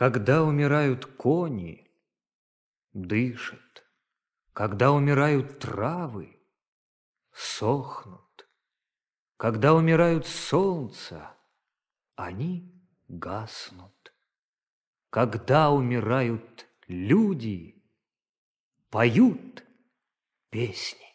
Когда умирают кони, дышат. Когда умирают травы, сохнут. Когда умирают солнца, они гаснут. Когда умирают люди, поют песни.